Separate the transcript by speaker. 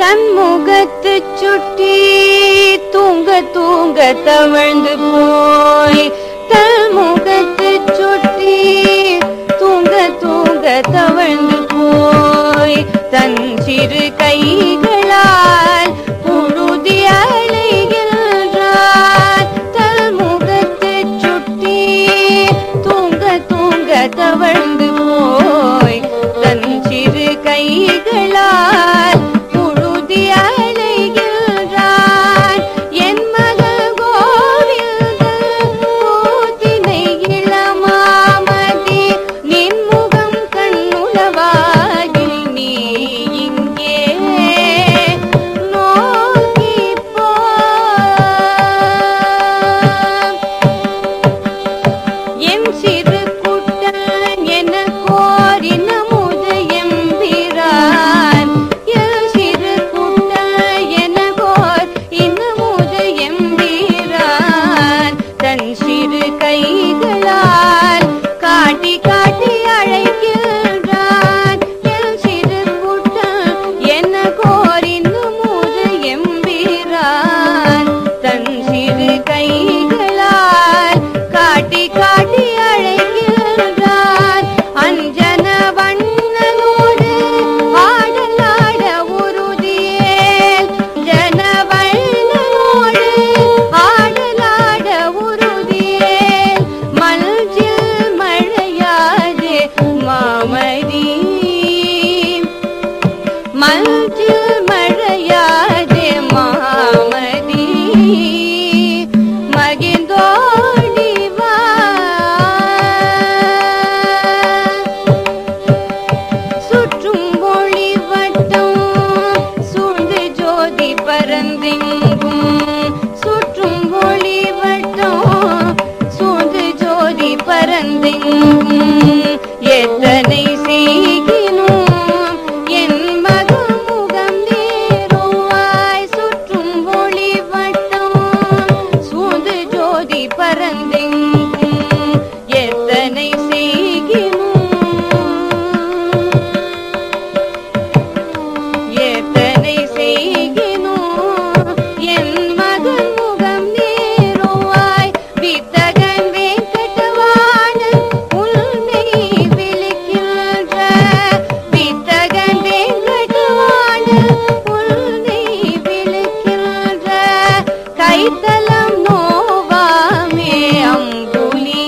Speaker 1: தன்முகத்து சுட்டி தூங்க தூங்க தவழ்ந்து போய். தன்முகத்து சுட்டி தூங்க தூங்க தவழ்ந்து போய். தன் சிறு கைகள் she'd பொழுதெங்கும் சுற்றும் ஒளிவட்டம் சூழ்ந்து ஜோதி பரந்தெங்கும் కైతలం నోవామే అంబులి